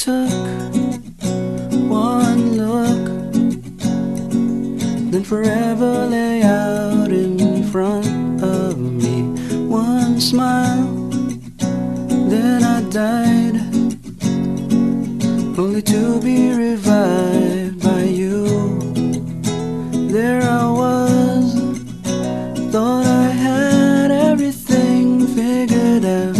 took one look, then forever lay out in front of me. One smile, then I died, only to be revived by you. There I was, thought I had everything figured out.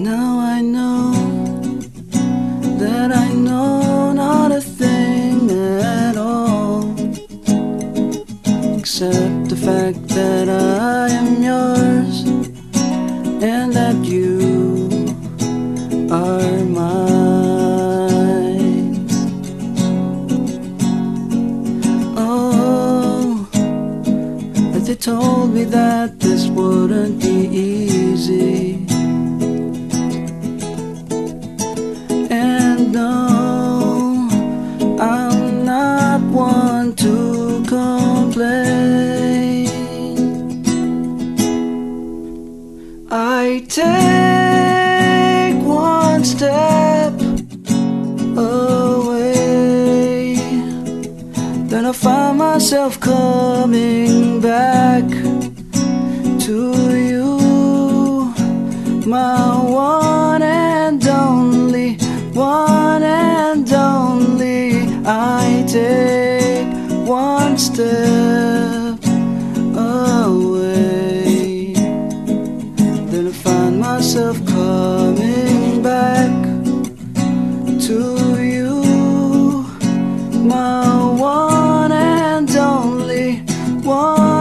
Now I know that I know not a thing at all except the fact that I am yours and that you are mine. Oh, they told me that this wouldn't be easy. to complain. I take one step away, then I find myself coming back to you, my one and only, one and only. I take step away. Then I find myself coming back to you, my one and only one.